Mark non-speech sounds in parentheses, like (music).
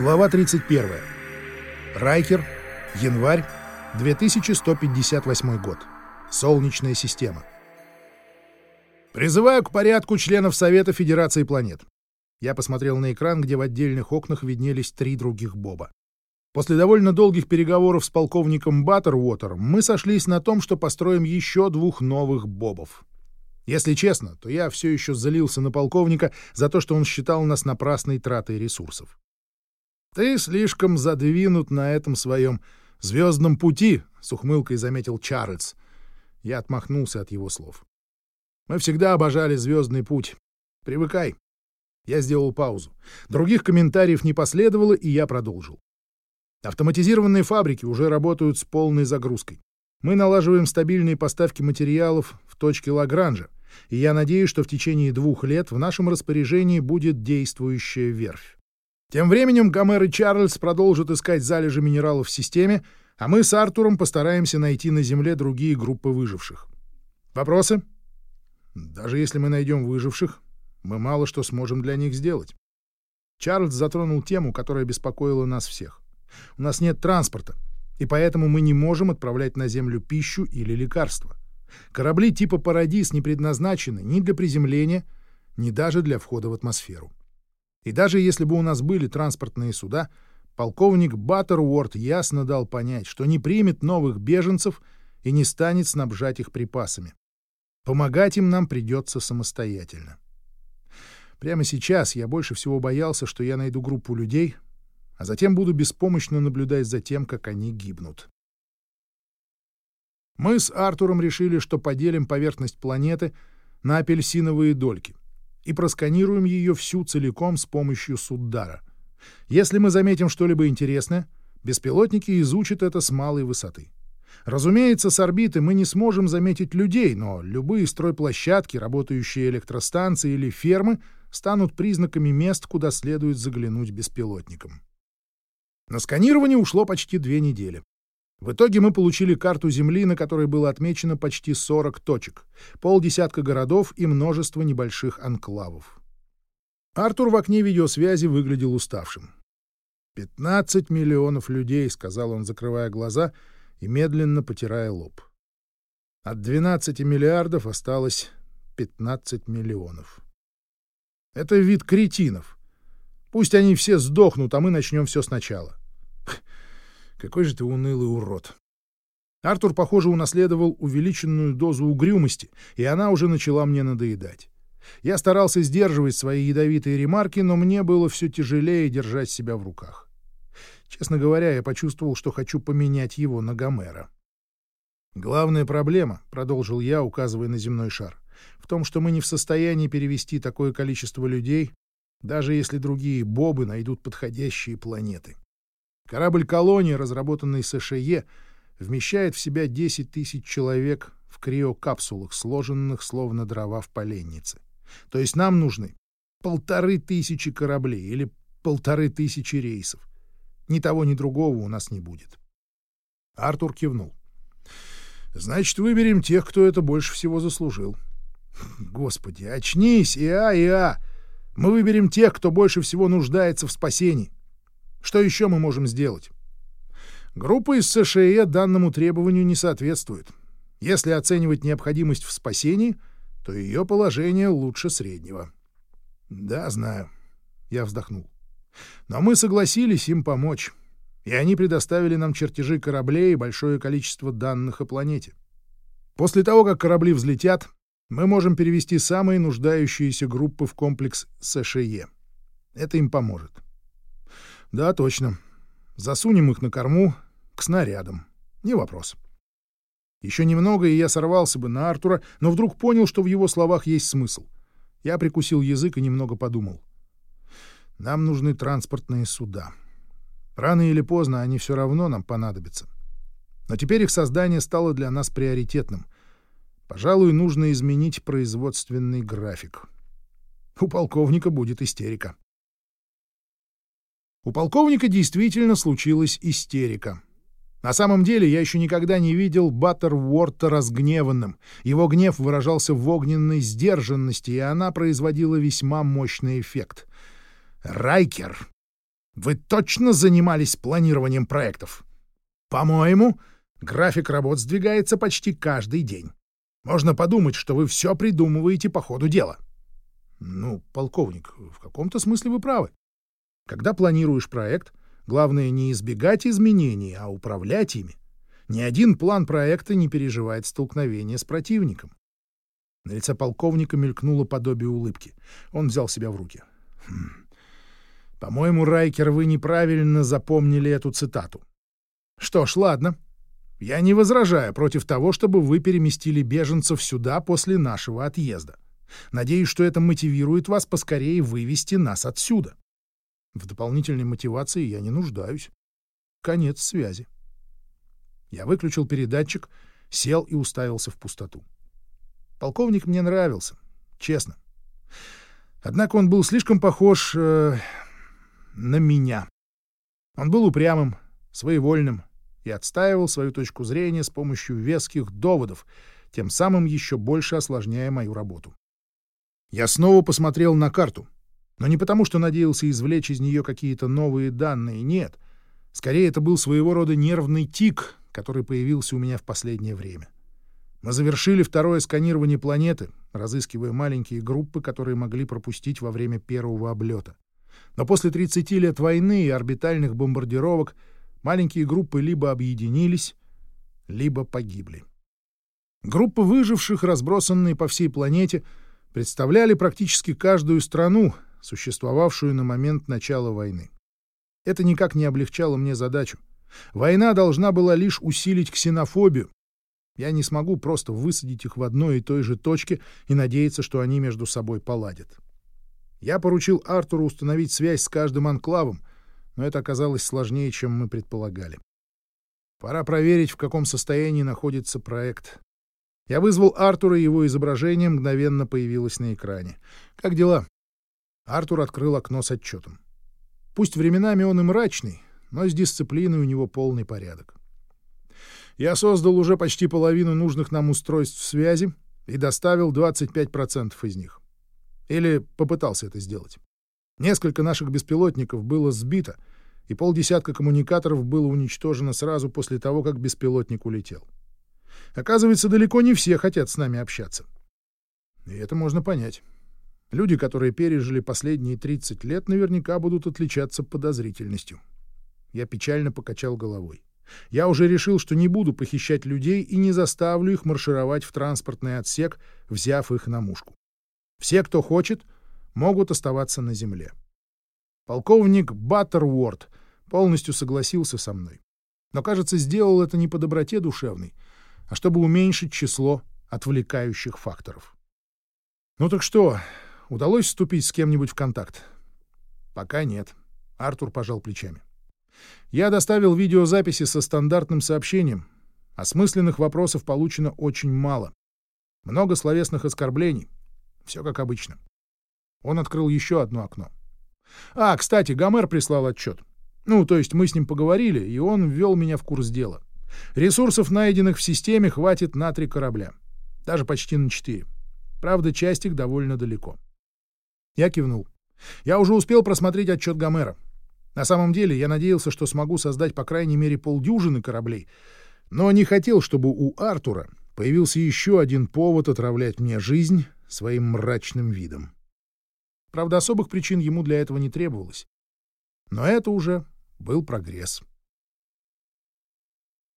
Глава 31. Райкер. Январь. 2158 год. Солнечная система. Призываю к порядку членов Совета Федерации планет. Я посмотрел на экран, где в отдельных окнах виднелись три других Боба. После довольно долгих переговоров с полковником Баттеруотером мы сошлись на том, что построим еще двух новых Бобов. Если честно, то я все еще залился на полковника за то, что он считал нас напрасной тратой ресурсов. «Ты слишком задвинут на этом своем звездном пути», — с ухмылкой заметил Чарльз. Я отмахнулся от его слов. «Мы всегда обожали звездный путь. Привыкай». Я сделал паузу. Других комментариев не последовало, и я продолжил. Автоматизированные фабрики уже работают с полной загрузкой. Мы налаживаем стабильные поставки материалов в точке Лагранжа, и я надеюсь, что в течение двух лет в нашем распоряжении будет действующая верфь. Тем временем Гомер и Чарльз продолжат искать залежи минералов в системе, а мы с Артуром постараемся найти на Земле другие группы выживших. Вопросы? Даже если мы найдем выживших, мы мало что сможем для них сделать. Чарльз затронул тему, которая беспокоила нас всех. У нас нет транспорта, и поэтому мы не можем отправлять на Землю пищу или лекарства. Корабли типа «Парадис» не предназначены ни для приземления, ни даже для входа в атмосферу. И даже если бы у нас были транспортные суда, полковник Баттеруорд ясно дал понять, что не примет новых беженцев и не станет снабжать их припасами. Помогать им нам придется самостоятельно. Прямо сейчас я больше всего боялся, что я найду группу людей, а затем буду беспомощно наблюдать за тем, как они гибнут. Мы с Артуром решили, что поделим поверхность планеты на апельсиновые дольки и просканируем ее всю целиком с помощью Суддара. Если мы заметим что-либо интересное, беспилотники изучат это с малой высоты. Разумеется, с орбиты мы не сможем заметить людей, но любые стройплощадки, работающие электростанции или фермы станут признаками мест, куда следует заглянуть беспилотникам. На сканирование ушло почти две недели. В итоге мы получили карту Земли, на которой было отмечено почти 40 точек, полдесятка городов и множество небольших анклавов. Артур в окне видеосвязи выглядел уставшим. «Пятнадцать миллионов людей», — сказал он, закрывая глаза и медленно потирая лоб. От 12 миллиардов осталось 15 миллионов. Это вид кретинов. Пусть они все сдохнут, а мы начнем все сначала. Какой же ты унылый урод. Артур, похоже, унаследовал увеличенную дозу угрюмости, и она уже начала мне надоедать. Я старался сдерживать свои ядовитые ремарки, но мне было все тяжелее держать себя в руках. Честно говоря, я почувствовал, что хочу поменять его на Гомера. «Главная проблема», — продолжил я, указывая на земной шар, «в том, что мы не в состоянии перевести такое количество людей, даже если другие бобы найдут подходящие планеты. Корабль-колония, разработанный США, вмещает в себя 10 тысяч человек в криокапсулах, сложенных словно дрова в поленнице. То есть нам нужны полторы тысячи кораблей или полторы тысячи рейсов. Ни того, ни другого у нас не будет. Артур кивнул. Значит, выберем тех, кто это больше всего заслужил. (laughs) Господи, очнись, Иа, Иа! Мы выберем тех, кто больше всего нуждается в спасении. Что еще мы можем сделать? Группа из США данному требованию не соответствует. Если оценивать необходимость в спасении, то ее положение лучше среднего. Да, знаю. Я вздохнул. Но мы согласились им помочь. И они предоставили нам чертежи кораблей и большое количество данных о планете. После того, как корабли взлетят, мы можем перевести самые нуждающиеся группы в комплекс США. Это им поможет. Да, точно. Засунем их на корму к снарядам. Не вопрос. Еще немного, и я сорвался бы на Артура, но вдруг понял, что в его словах есть смысл. Я прикусил язык и немного подумал. Нам нужны транспортные суда. Рано или поздно они все равно нам понадобятся. Но теперь их создание стало для нас приоритетным. Пожалуй, нужно изменить производственный график. У полковника будет истерика. У полковника действительно случилась истерика. На самом деле я еще никогда не видел Баттерворта разгневанным. Его гнев выражался в огненной сдержанности, и она производила весьма мощный эффект. «Райкер!» Вы точно занимались планированием проектов? По-моему, график работ сдвигается почти каждый день. Можно подумать, что вы все придумываете по ходу дела. Ну, полковник, в каком-то смысле вы правы. Когда планируешь проект, главное не избегать изменений, а управлять ими. Ни один план проекта не переживает столкновения с противником. На лице полковника мелькнуло подобие улыбки. Он взял себя в руки. Хм. «По-моему, Райкер, вы неправильно запомнили эту цитату. Что ж, ладно. Я не возражаю против того, чтобы вы переместили беженцев сюда после нашего отъезда. Надеюсь, что это мотивирует вас поскорее вывести нас отсюда. В дополнительной мотивации я не нуждаюсь. Конец связи. Я выключил передатчик, сел и уставился в пустоту. Полковник мне нравился, честно. Однако он был слишком похож э, на меня. Он был упрямым, своевольным и отстаивал свою точку зрения с помощью веских доводов, тем самым еще больше осложняя мою работу. Я снова посмотрел на карту, но не потому, что надеялся извлечь из нее какие-то новые данные, нет. Скорее, это был своего рода нервный тик, который появился у меня в последнее время. Мы завершили второе сканирование планеты, разыскивая маленькие группы, которые могли пропустить во время первого облета. Но после 30 лет войны и орбитальных бомбардировок маленькие группы либо объединились, либо погибли. Группы выживших, разбросанные по всей планете, представляли практически каждую страну, существовавшую на момент начала войны. Это никак не облегчало мне задачу. Война должна была лишь усилить ксенофобию. Я не смогу просто высадить их в одной и той же точке и надеяться, что они между собой поладят. Я поручил Артуру установить связь с каждым анклавом, но это оказалось сложнее, чем мы предполагали. Пора проверить, в каком состоянии находится проект. Я вызвал Артура, и его изображение мгновенно появилось на экране. «Как дела?» Артур открыл окно с отчетом. Пусть временами он и мрачный, но с дисциплиной у него полный порядок. Я создал уже почти половину нужных нам устройств связи и доставил 25% из них. Или попытался это сделать. Несколько наших беспилотников было сбито, и полдесятка коммуникаторов было уничтожено сразу после того, как беспилотник улетел. Оказывается, далеко не все хотят с нами общаться. И это можно понять. Люди, которые пережили последние 30 лет, наверняка будут отличаться подозрительностью. Я печально покачал головой. Я уже решил, что не буду похищать людей и не заставлю их маршировать в транспортный отсек, взяв их на мушку. Все, кто хочет, могут оставаться на земле. Полковник Баттерворд полностью согласился со мной. Но, кажется, сделал это не по доброте душевной, а чтобы уменьшить число отвлекающих факторов. Ну так что, Удалось вступить с кем-нибудь в контакт? Пока нет. Артур пожал плечами. Я доставил видеозаписи со стандартным сообщением. Осмысленных вопросов получено очень мало. Много словесных оскорблений. Все как обычно. Он открыл еще одно окно. А, кстати, Гомер прислал отчет. Ну, то есть мы с ним поговорили, и он ввел меня в курс дела. Ресурсов, найденных в системе, хватит на три корабля. Даже почти на четыре. Правда, часть их довольно далеко. Я кивнул. Я уже успел просмотреть отчет Гомера. На самом деле, я надеялся, что смогу создать по крайней мере полдюжины кораблей, но не хотел, чтобы у Артура появился еще один повод отравлять мне жизнь своим мрачным видом. Правда, особых причин ему для этого не требовалось. Но это уже был прогресс.